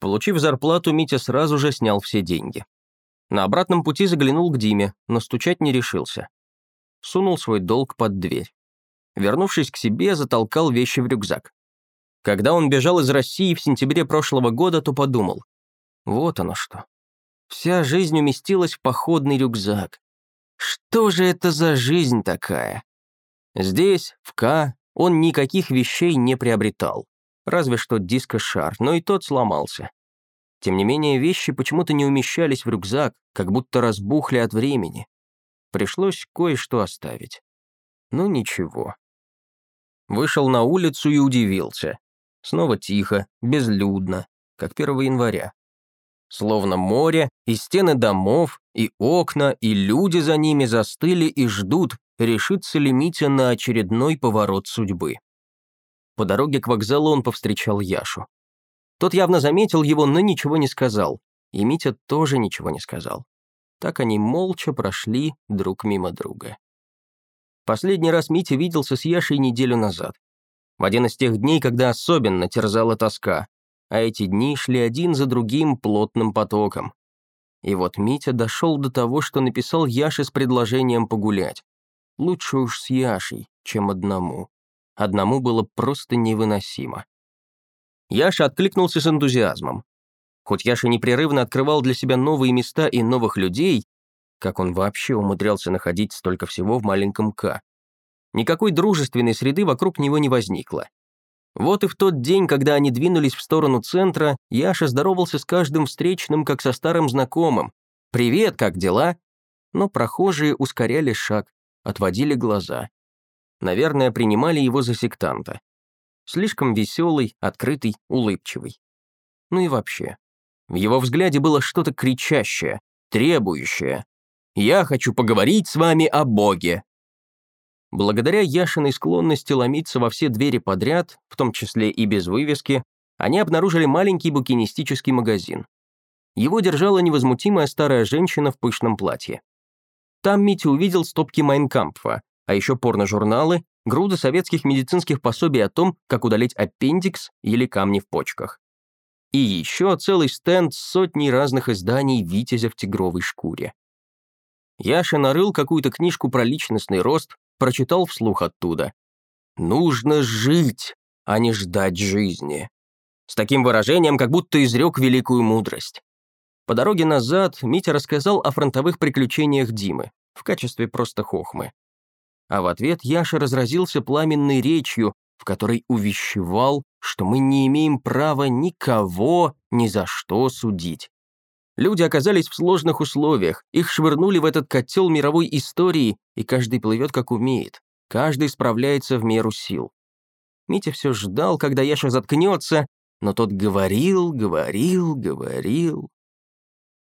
Получив зарплату, Митя сразу же снял все деньги. На обратном пути заглянул к Диме, но стучать не решился. Сунул свой долг под дверь. Вернувшись к себе, затолкал вещи в рюкзак. Когда он бежал из России в сентябре прошлого года, то подумал. Вот оно что. Вся жизнь уместилась в походный рюкзак. Что же это за жизнь такая? Здесь, в К, он никаких вещей не приобретал. Разве что дискошар, но и тот сломался. Тем не менее, вещи почему-то не умещались в рюкзак, как будто разбухли от времени. Пришлось кое-что оставить. Ну ничего. Вышел на улицу и удивился. Снова тихо, безлюдно, как 1 января. Словно море, и стены домов, и окна, и люди за ними застыли и ждут, решится ли Митя на очередной поворот судьбы. По дороге к вокзалу он повстречал Яшу. Тот явно заметил его, но ничего не сказал. И Митя тоже ничего не сказал. Так они молча прошли друг мимо друга. Последний раз Митя виделся с Яшей неделю назад. В один из тех дней, когда особенно терзала тоска, а эти дни шли один за другим плотным потоком. И вот Митя дошел до того, что написал Яше с предложением погулять. Лучше уж с Яшей, чем одному. Одному было просто невыносимо. Яша откликнулся с энтузиазмом. Хоть Яша непрерывно открывал для себя новые места и новых людей, как он вообще умудрялся находить столько всего в маленьком К, никакой дружественной среды вокруг него не возникло. Вот и в тот день, когда они двинулись в сторону центра, Яша здоровался с каждым встречным, как со старым знакомым. «Привет, как дела?» Но прохожие ускоряли шаг, отводили глаза. Наверное, принимали его за сектанта. Слишком веселый, открытый, улыбчивый. Ну и вообще. В его взгляде было что-то кричащее, требующее. «Я хочу поговорить с вами о Боге». Благодаря Яшиной склонности ломиться во все двери подряд, в том числе и без вывески, они обнаружили маленький букинистический магазин. Его держала невозмутимая старая женщина в пышном платье. Там Митя увидел стопки Майнкампфа, а еще порно-журналы, груды советских медицинских пособий о том, как удалить аппендикс или камни в почках. И еще целый стенд с сотней разных изданий «Витязя в тигровой шкуре». Яша нарыл какую-то книжку про личностный рост, прочитал вслух оттуда. «Нужно жить, а не ждать жизни». С таким выражением, как будто изрек великую мудрость. По дороге назад Митя рассказал о фронтовых приключениях Димы в качестве просто хохмы а в ответ Яша разразился пламенной речью, в которой увещевал, что мы не имеем права никого ни за что судить. Люди оказались в сложных условиях, их швырнули в этот котел мировой истории, и каждый плывет как умеет, каждый справляется в меру сил. Митя все ждал, когда Яша заткнется, но тот говорил, говорил, говорил.